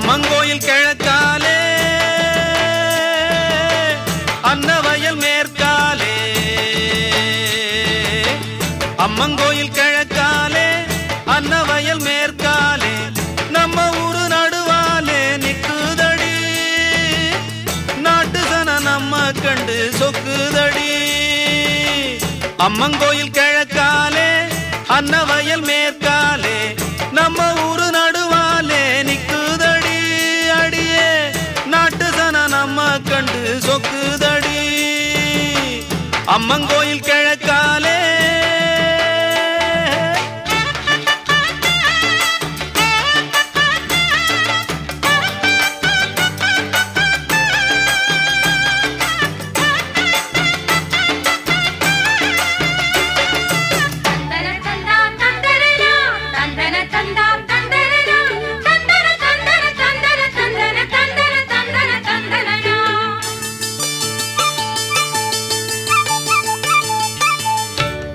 அம்மங்கோயில் கிழக்காலே அன்னவயல் மேற்காலே. அம்மங்கோயில் கிழக்காலே அன்னவயல் மேற்காலே. நம்ம ஊரு நடுவாலே நிக்குதடி. நாட்டு சன நம்ம கண்டு சொக்குதடி. அம்மங்கோயில் கிழக்காலே அன்னவயல் மேற்காலே. நம்ம ஊர் கண்டு சொக்குதடி. அம்மங்கோயில் கே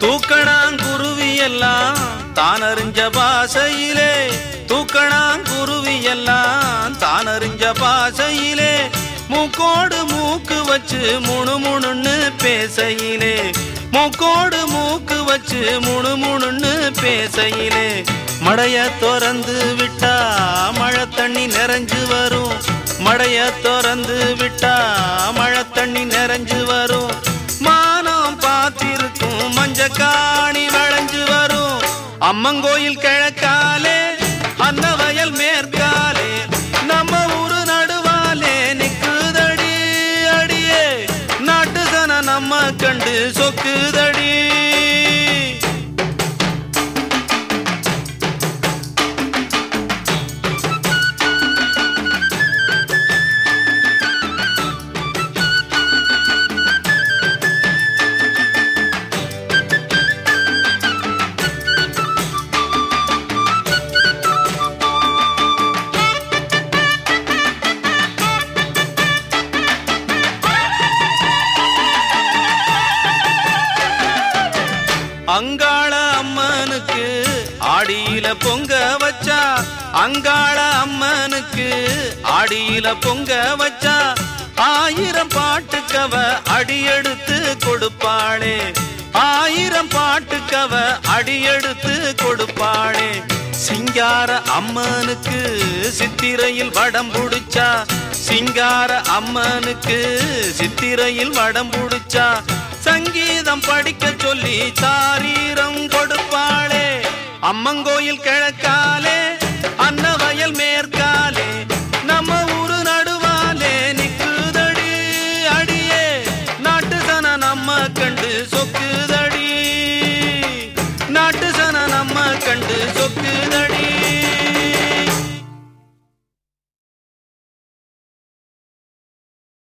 தூக்கணாங்குருவியெல்லாம் தான் அறிஞ்ச பாசையிலே தூக்கணாங்குருவியெல்லாம் தான் அறிஞ்ச பாசையிலே மூக்கோடு மூக்கு வச்சு முணு முணுன்னு பேசையிலே மூக்கோடு மூக்கு வச்சு முணு முணுன்னு பேசையிலே மடைய திறந்து விட்டா மழை தண்ணி நிறைஞ்சு வரும் மடைய திறந்து விட்டா அம்மங்கோயில் கிழக்காலே அந்த வயல் மேற்காலே நம்ம ஊரு நடுவாலே நிக்குதடி அடியே. நாட்டு சன நம்ம கண்டு சொக்குதடி. அங்காள அம்மனுக்கு ஆடியில பொங்க வச்சா அங்காள அம்மனுக்கு ஆடியில பொங்க வச்சா ஆயிரம் பாட்டுக்கவ அடியெடுத்து கொடுப்பாளே. ஆயிரம் பாட்டுக்கவ அடியெடுத்து கொடுப்பாளே. சிங்கார அம்மனுக்கு சித்திரையில் வடம் புடிச்சா சிங்கார அம்மனுக்கு சித்திரையில் வடம் புடிச்சா கீதம் படிக்க சொல்லி சாரீரம் கொடுப்பாளே. அம்மங்கோயில் கிழக்காலே அன்னவயல் மேற்காலே நம்ம ஊரு நடுவாலே நிக்குதடி அடியே. நாட்டு தன நம்ம கண்டு சொக்கு